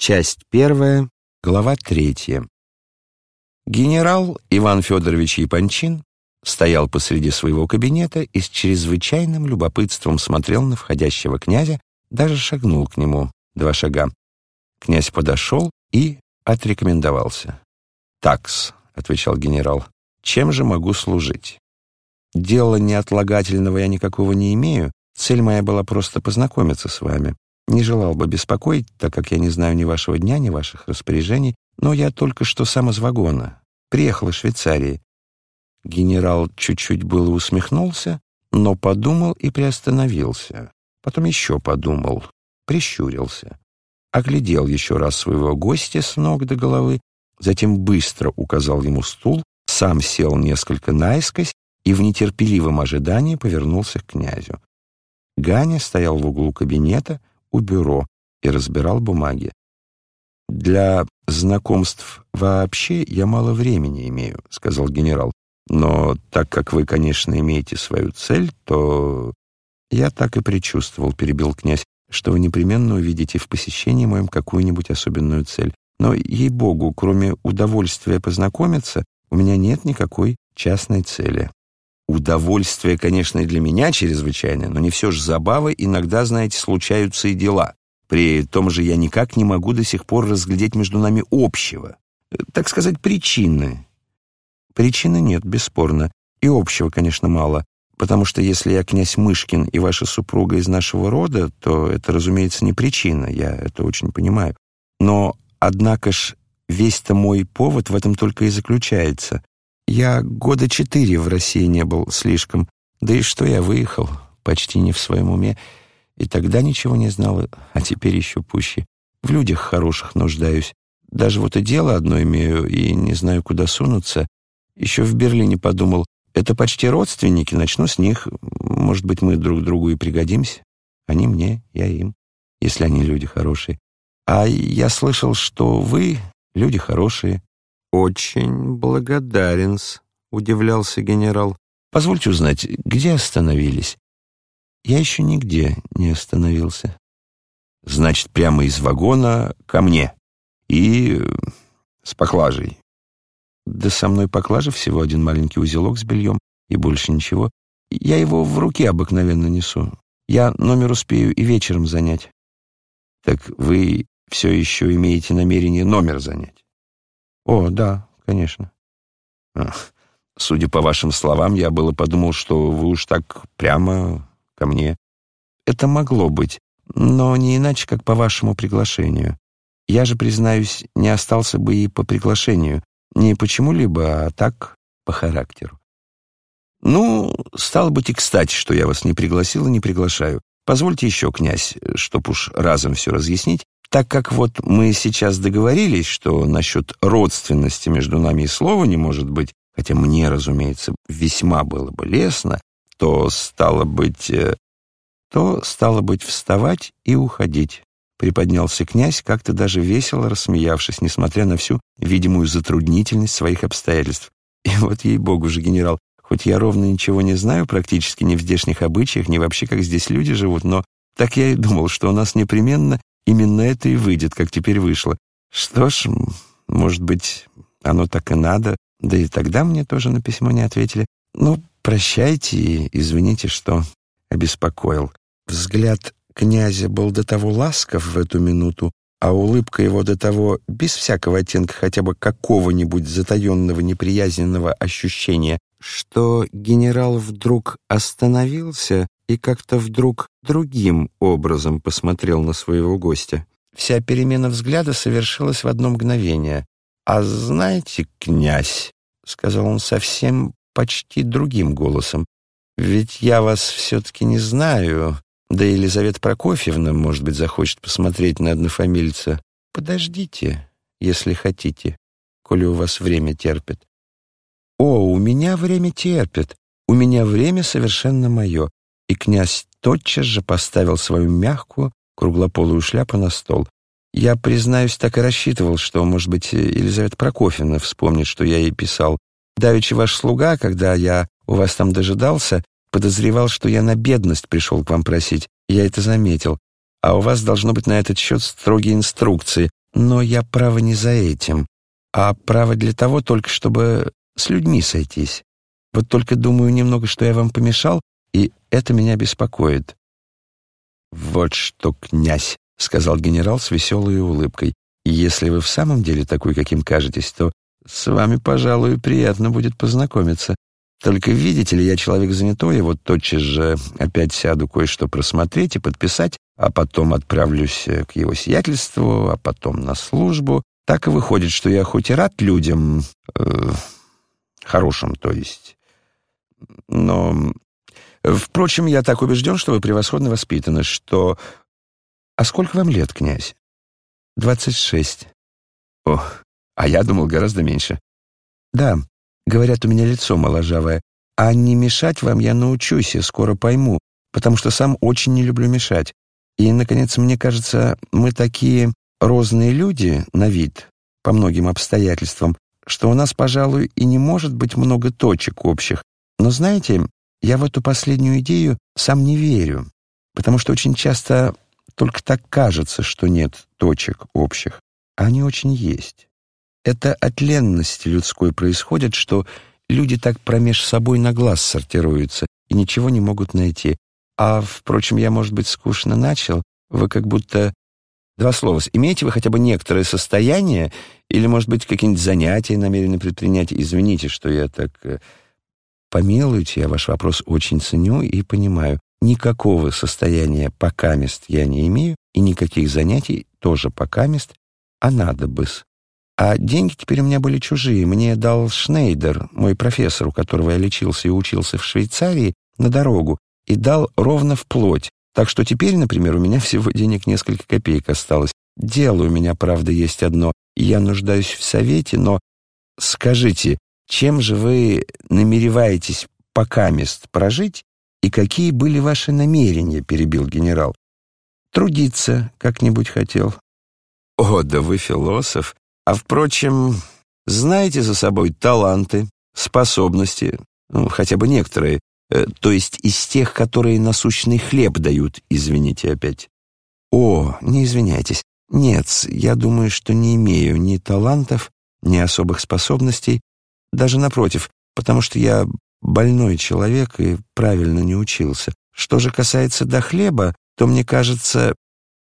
Часть первая, глава третья. Генерал Иван Федорович Япончин стоял посреди своего кабинета и с чрезвычайным любопытством смотрел на входящего князя, даже шагнул к нему два шага. Князь подошел и отрекомендовался. «Такс», — отвечал генерал, — «чем же могу служить?» «Дела неотлагательного я никакого не имею. Цель моя была просто познакомиться с вами. Не желал бы беспокоить, так как я не знаю ни вашего дня, ни ваших распоряжений, но я только что сам из вагона. Приехал из Швейцарии. Генерал чуть-чуть было усмехнулся, но подумал и приостановился. Потом еще подумал, прищурился. Оглядел еще раз своего гостя с ног до головы, затем быстро указал ему стул, сам сел несколько наискось и в нетерпеливом ожидании повернулся к князю. Ганя стоял в углу кабинета у бюро и разбирал бумаги. «Для знакомств вообще я мало времени имею», — сказал генерал. «Но так как вы, конечно, имеете свою цель, то...» «Я так и предчувствовал», — перебил князь, «что вы непременно увидите в посещении моем какую-нибудь особенную цель. Но, ей-богу, кроме удовольствия познакомиться, у меня нет никакой частной цели». Удовольствие, конечно, для меня чрезвычайное, но не все же забавы, иногда, знаете, случаются и дела. При том же я никак не могу до сих пор разглядеть между нами общего, так сказать, причины. Причины нет, бесспорно, и общего, конечно, мало, потому что если я князь Мышкин и ваша супруга из нашего рода, то это, разумеется, не причина, я это очень понимаю. Но, однако ж, весь-то мой повод в этом только и заключается. Я года четыре в России не был слишком, да и что я выехал, почти не в своем уме, и тогда ничего не знал, а теперь еще пуще. В людях хороших нуждаюсь. Даже вот и дело одно имею, и не знаю, куда сунуться. Еще в Берлине подумал, это почти родственники, начну с них. Может быть, мы друг другу и пригодимся. Они мне, я им, если они люди хорошие. А я слышал, что вы люди хорошие. «Очень благодарен-с», удивлялся генерал. «Позвольте узнать, где остановились?» «Я еще нигде не остановился». «Значит, прямо из вагона ко мне и с поклажей». «Да со мной поклажа всего один маленький узелок с бельем и больше ничего. Я его в руке обыкновенно несу. Я номер успею и вечером занять». «Так вы все еще имеете намерение номер занять?» «О, да, конечно». Ах, «Судя по вашим словам, я было подумал, что вы уж так прямо ко мне». «Это могло быть, но не иначе, как по вашему приглашению. Я же, признаюсь, не остался бы и по приглашению. Не почему-либо, а так, по характеру». «Ну, стало быть и кстати, что я вас не пригласил и не приглашаю. Позвольте еще, князь, чтоб уж разом все разъяснить, так как вот мы сейчас договорились, что насчет родственности между нами и слова не может быть, хотя мне, разумеется, весьма было бы лестно, то стало быть... Э, то стало быть вставать и уходить. Приподнялся князь, как-то даже весело рассмеявшись, несмотря на всю видимую затруднительность своих обстоятельств. И вот ей-богу же, генерал, хоть я ровно ничего не знаю, практически ни в здешних обычаях, ни вообще, как здесь люди живут, но так я и думал, что у нас непременно Именно это и выйдет, как теперь вышло. Что ж, может быть, оно так и надо. Да и тогда мне тоже на письмо не ответили. Ну, прощайте и извините, что обеспокоил. Взгляд князя был до того ласков в эту минуту, а улыбка его до того без всякого оттенка хотя бы какого-нибудь затаенного неприязненного ощущения, что генерал вдруг остановился и как-то вдруг другим образом посмотрел на своего гостя. Вся перемена взгляда совершилась в одно мгновение. «А знаете, князь», — сказал он совсем почти другим голосом, «ведь я вас все-таки не знаю, да Елизавета Прокофьевна, может быть, захочет посмотреть на однофамильца. Подождите, если хотите, коли у вас время терпит». «О, у меня время терпит, у меня время совершенно мое и князь тотчас же поставил свою мягкую, круглополую шляпу на стол. Я, признаюсь, так и рассчитывал, что, может быть, Елизавета Прокофьевна вспомнит, что я ей писал. Давеча ваш слуга, когда я у вас там дожидался, подозревал, что я на бедность пришел к вам просить. Я это заметил. А у вас должно быть на этот счет строгие инструкции. Но я право не за этим, а право для того только, чтобы с людьми сойтись. Вот только думаю немного, что я вам помешал, и это меня беспокоит». «Вот что, князь», — сказал генерал с веселой улыбкой, «если вы в самом деле такой, каким кажетесь, то с вами, пожалуй, приятно будет познакомиться. Только, видите ли, я человек занятой, вот тотчас же опять сяду кое-что просмотреть и подписать, а потом отправлюсь к его сиятельству, а потом на службу. Так и выходит, что я хоть и рад людям, э, хорошим, то есть, но... Впрочем, я так убежден, что вы превосходно воспитаны, что... А сколько вам лет, князь? Двадцать шесть. О, а я думал гораздо меньше. Да, Говорят, у меня лицо моложавое. А не мешать вам я научусь и скоро пойму, потому что сам очень не люблю мешать. И, наконец, мне кажется, мы такие розные люди на вид, по многим обстоятельствам, что у нас, пожалуй, и не может быть много точек общих. Но знаете, я в эту последнюю идею сам не верю, потому что очень часто только так кажется, что нет точек общих, а они очень есть. Это от ленности людской происходит, что люди так промеж собой на глаз сортируются и ничего не могут найти. А, впрочем, я, может быть, скучно начал. Вы как будто... Два слова. Имеете вы хотя бы некоторое состояние или, может быть, какие-нибудь занятия намерены предпринять? Извините, что я так... Помилуйте, я ваш вопрос очень ценю и понимаю. Никакого состояния покамест я не имею, и никаких занятий тоже покамест, а надо бы-с. А деньги теперь у меня были чужие. Мне дал Шнейдер, мой профессор, у которого я лечился и учился в Швейцарии, на дорогу, и дал ровно в плоть. Так что теперь, например, у меня всего денег несколько копеек осталось. Дело у меня, правда, есть одно. Я нуждаюсь в совете, но скажите, чем же вы намереваетесь пока мест прожить и какие были ваши намерения, перебил генерал. Трудиться как-нибудь хотел. О, да вы философ, а, впрочем, знаете за собой таланты, способности, ну, хотя бы некоторые, э, то есть из тех, которые насущный хлеб дают, извините опять. О, не извиняйтесь. Нет, я думаю, что не имею ни талантов, ни особых способностей, даже напротив, потому что я больной человек и правильно не учился. Что же касается до хлеба, то, мне кажется,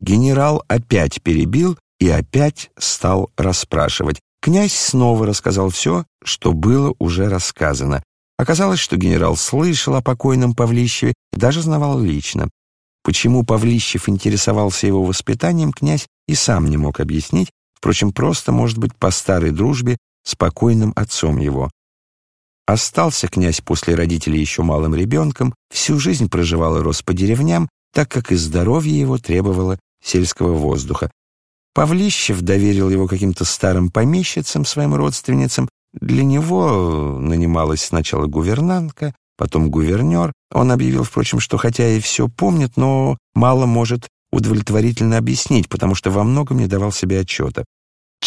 генерал опять перебил и опять стал расспрашивать. Князь снова рассказал все, что было уже рассказано. Оказалось, что генерал слышал о покойном Павлищеве даже знавал лично. Почему Павлищев интересовался его воспитанием, князь и сам не мог объяснить, впрочем, просто, может быть, по старой дружбе с покойным отцом его. Остался князь после родителей еще малым ребенком, всю жизнь проживал и рос по деревням, так как и здоровье его требовало сельского воздуха, Павлищев доверил его каким-то старым помещицам, своим родственницам. Для него нанималась сначала гувернантка, потом гувернер. Он объявил, впрочем, что хотя и все помнит, но мало может удовлетворительно объяснить, потому что во многом не давал себе отчета.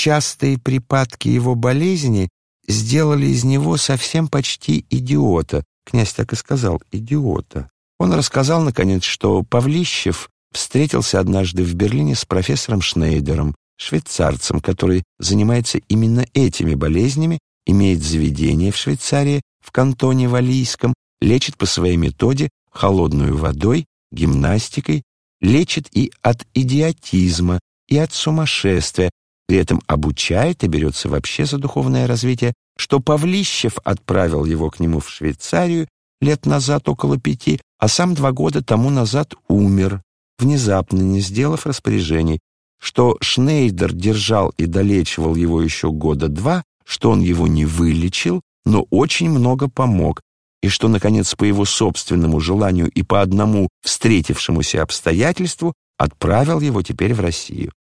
Частые припадки его болезни сделали из него совсем почти идиота. Князь так и сказал «идиота». Он рассказал, наконец, что Павлищев встретился однажды в Берлине с профессором Шнейдером, швейцарцем, который занимается именно этими болезнями, имеет заведение в Швейцарии, в кантоне Валийском, лечит по своей методе холодной водой, гимнастикой, лечит и от идиотизма, и от сумасшествия, при этом обучает и берется вообще за духовное развитие, что Павлищев отправил его к нему в Швейцарию лет назад около пяти, а сам два года тому назад умер внезапно не сделав распоряжений, что Шнейдер держал и долечивал его еще года два, что он его не вылечил, но очень много помог, и что, наконец, по его собственному желанию и по одному встретившемуся обстоятельству отправил его теперь в Россию.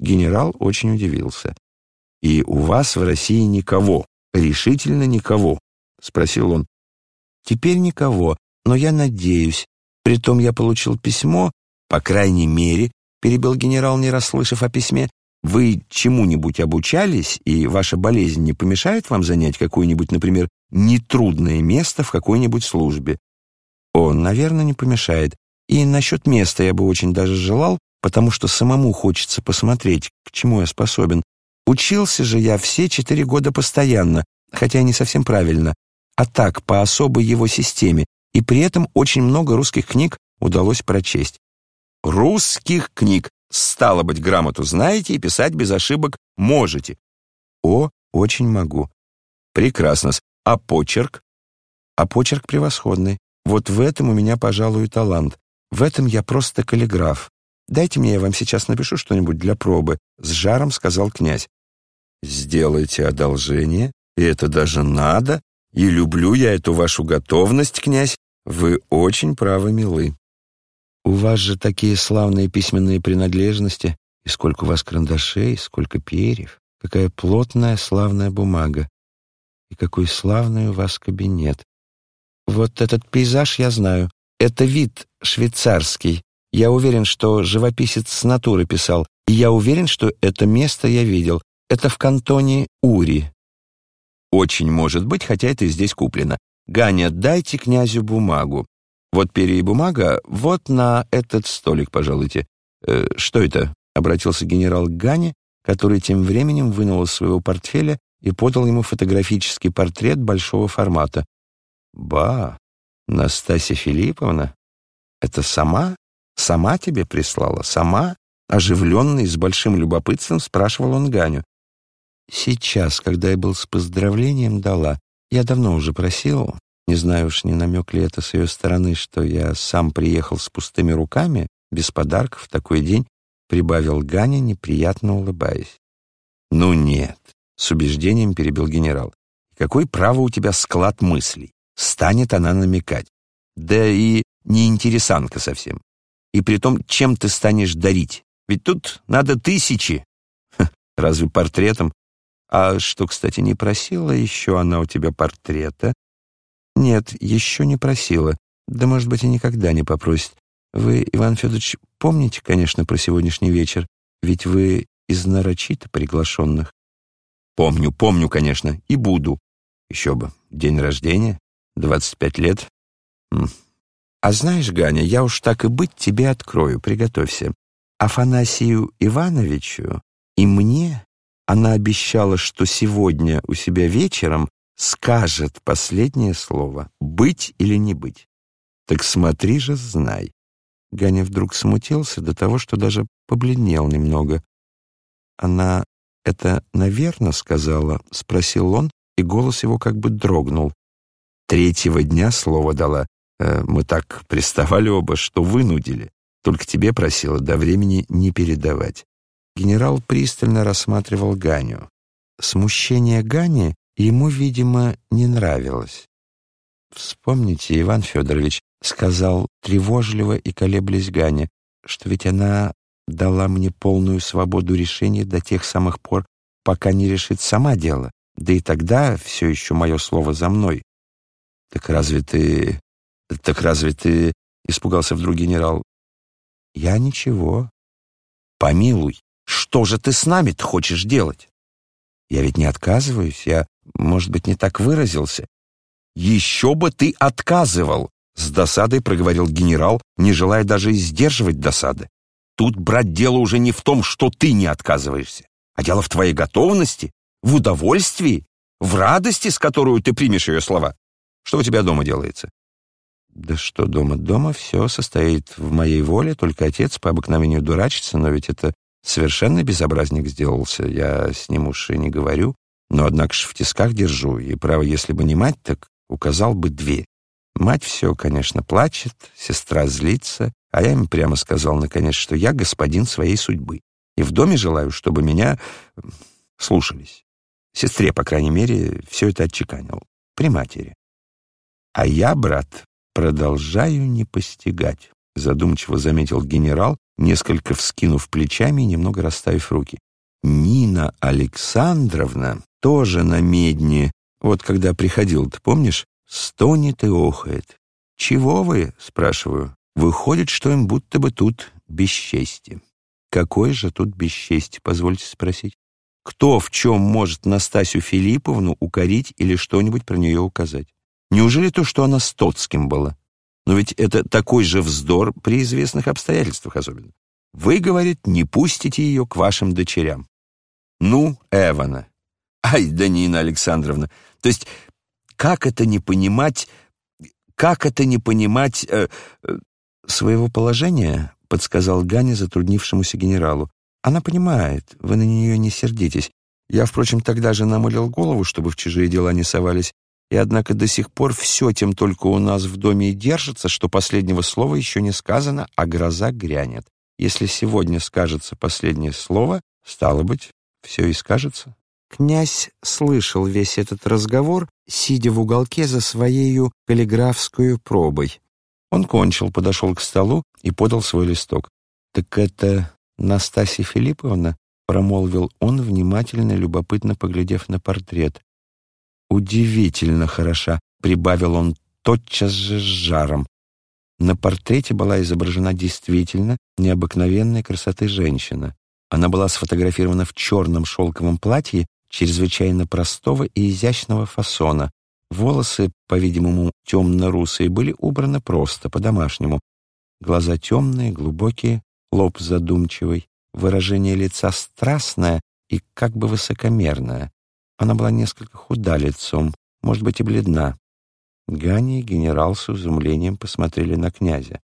Генерал очень удивился. «И у вас в России никого, решительно никого?» — спросил он. «Теперь никого, но я надеюсь. Притом я получил письмо, по крайней мере, перебил генерал, не расслышав о письме, вы чему-нибудь обучались, и ваша болезнь не помешает вам занять какое-нибудь, например, нетрудное место в какой-нибудь службе? О, наверное, не помешает. И насчет места я бы очень даже желал, потому что самому хочется посмотреть, к чему я способен. Учился же я все четыре года постоянно, хотя не совсем правильно, а так, по особой его системе, и при этом очень много русских книг удалось прочесть. Русских книг. Стало быть, грамоту знаете и писать без ошибок можете. О, очень могу. Прекрасно. А почерк? А почерк превосходный. Вот в этом у меня, пожалуй, талант. В этом я просто каллиграф. Дайте мне, я вам сейчас напишу что-нибудь для пробы, с жаром сказал князь. Сделайте одолжение, и это даже надо, и люблю я эту вашу готовность, князь. Вы очень правы, милы. У вас же такие славные письменные принадлежности, и сколько у вас карандашей, сколько перьев, какая плотная славная бумага, и какой славный у вас кабинет. Вот этот пейзаж я знаю. Это вид швейцарский. Я уверен, что живописец с натуры писал, и я уверен, что это место я видел. Это в кантоне Ури. Очень может быть, хотя это и здесь куплено. Ганя, дайте князю бумагу. Вот перья и бумага, вот на этот столик, пожалуйте. Э, что это? Обратился генерал к Гане, который тем временем вынул из своего портфеля и подал ему фотографический портрет большого формата. «Ба, Настасья Филипповна, это сама? Сама тебе прислала? Сама?» Оживленный, с большим любопытством спрашивал он Ганю. «Сейчас, когда я был с поздравлением, дала. Я давно уже просил, не знаю уж, не намек ли это с ее стороны, что я сам приехал с пустыми руками, без подарков, в такой день, прибавил Ганя, неприятно улыбаясь. «Ну нет», — с убеждением перебил генерал. «Какой право у тебя склад мыслей? Станет она намекать. Да и не интересанка совсем. И при том, чем ты станешь дарить? Ведь тут надо тысячи. Ха, разве портретом? А что, кстати, не просила еще она у тебя портрета? Нет, еще не просила. Да, может быть, и никогда не попросит. Вы, Иван Федорович, помните, конечно, про сегодняшний вечер? Ведь вы из нарочито приглашенных. Помню, помню, конечно, и буду. Еще бы, день рождения, 25 лет. А знаешь, Ганя, я уж так и быть тебе открою, приготовься. Афанасию Ивановичу и мне она обещала, что сегодня у себя вечером скажет последнее слово «быть или не быть». Так смотри же, знай. Ганя вдруг смутился до того, что даже побледнел немного. Она это, наверное, сказала, спросил он, и голос его как бы дрогнул. Третьего дня слово дала. Э, мы так приставали оба, что вынудили. Только тебе просила до времени не передавать. Генерал пристально рассматривал Ганю. Смущение Гани ему, видимо, не нравилось. «Вспомните, Иван Федорович», — сказал тревожливо и колеблясь Ганя, «что ведь она дала мне полную свободу решения до тех самых пор, пока не решит сама дело, да и тогда все еще мое слово за мной». «Так разве ты... так разве ты...» — испугался вдруг генерал. «Я ничего. Помилуй, что же ты с нами-то хочешь делать? Я ведь не отказываюсь, я, может быть, не так выразился. Еще бы ты отказывал, с досадой проговорил генерал, не желая даже сдерживать досады. Тут, брать дело уже не в том, что ты не отказываешься, а дело в твоей готовности, в удовольствии, в радости, с которой ты примешь ее слова. Что у тебя дома делается? Да что дома? Дома все состоит в моей воле, только отец по обыкновению дурачится, но ведь это Совершенно безобразник сделался, я с ним уж и не говорю, но однако ж в тисках держу, и, право, если бы не мать, так указал бы две. Мать все, конечно, плачет, сестра злится, а я им прямо сказал, наконец, что я господин своей судьбы, и в доме желаю, чтобы меня слушались. Сестре, по крайней мере, все это отчеканил, при матери. А я, брат, продолжаю не постигать, задумчиво заметил генерал, несколько вскинув плечами и немного расставив руки. Нина Александровна тоже на медне, вот когда приходил, ты помнишь, стонет и охает. «Чего вы?» — спрашиваю. Выходит, что им будто бы тут бесчестье. Какое же тут бесчестье, позвольте спросить? Кто в чем может Настасью Филипповну укорить или что-нибудь про нее указать? Неужели то, что она с Тоцким была? Но ведь это такой же вздор при известных обстоятельствах особенно. Вы, говорит, не пустите ее к вашим дочерям. Ну, Эвана. Ай, да Александровна. То есть, как это не понимать, как это не понимать э, э, своего положения, подсказал Ганя затруднившемуся генералу. Она понимает, вы на нее не сердитесь. Я, впрочем, тогда же намылил голову, чтобы в чужие дела не совались, и однако до сих пор все тем только у нас в доме и держится, что последнего слова еще не сказано, а гроза грянет. Если сегодня скажется последнее слово, стало быть, все и скажется. Князь слышал весь этот разговор, сидя в уголке за своею каллиграфскую пробой. Он кончил, подошел к столу и подал свой листок. «Так это Настасья Филипповна?» — промолвил он, внимательно, любопытно поглядев на портрет. «Удивительно хороша», — прибавил он тотчас же с жаром. На портрете была изображена действительно необыкновенной красоты женщина. Она была сфотографирована в черном шелковом платье чрезвычайно простого и изящного фасона. Волосы, по-видимому, темно-русые, были убраны просто, по-домашнему. Глаза темные, глубокие, лоб задумчивый, выражение лица страстное и как бы высокомерное. Она была несколько худа лицом, может быть, и бледна. Ганя и генерал с изумлением посмотрели на князя.